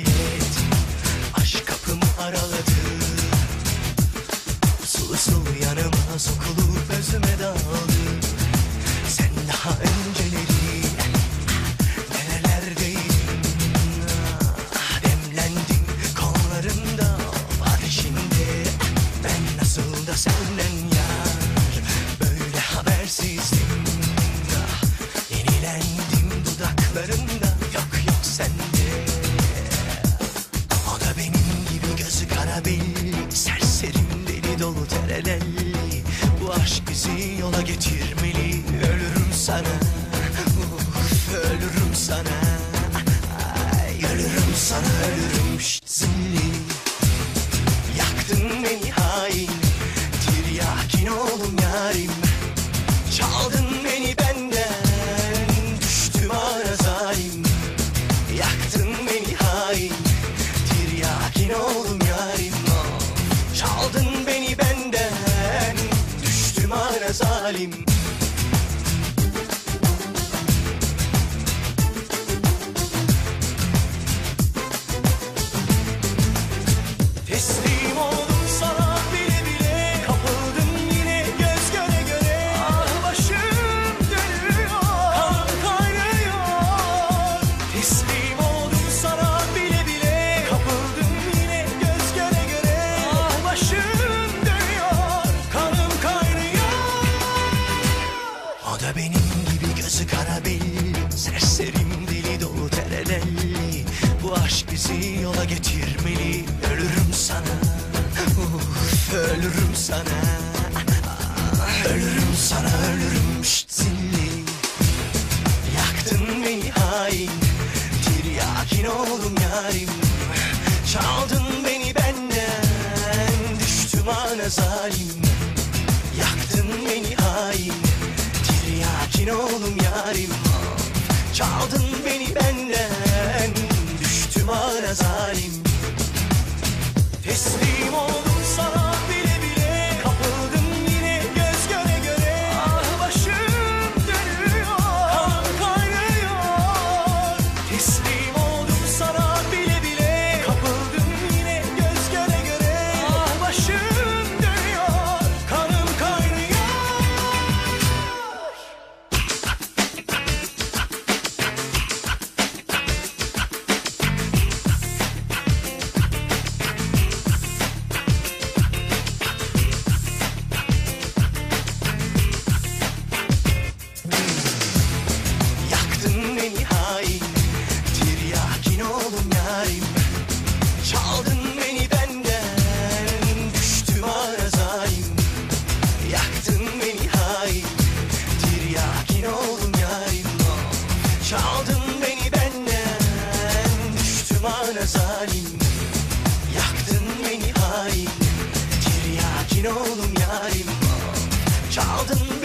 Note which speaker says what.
Speaker 1: Nihayet aşk kapımı araladı. Usul usul yanıma sokulup özüme daldı. Sen daha önceleri nerelerdeydin? Ah demlendim kollarında var Ben nasıl da senden yar böyle habersizdim. Ah yenilendim dudaklarında dolu terelelli. Bu aşk bizi yola getirmeli. Ölürüm sana. Uf, Ölürüm sana. Ay, Ölürüm sana ölürüm. Şşt, zilli Düştüm Bu aşk bizi yola getirmeli. Ölürüm sana. Uf, Ölürüm sana. Ölürüm sana ölürüm şşt Yaktın beni hain. Tiryakin oldum yarim. Çaldın beni benden. Düştüm ana zalim. Yaktın beni hain. Tiryakin oğlum yarim. Çaldın beni benden Düştüm ara kara zalim. Yaktın beni hain. Geri yakin oğlum yarim. Çaldın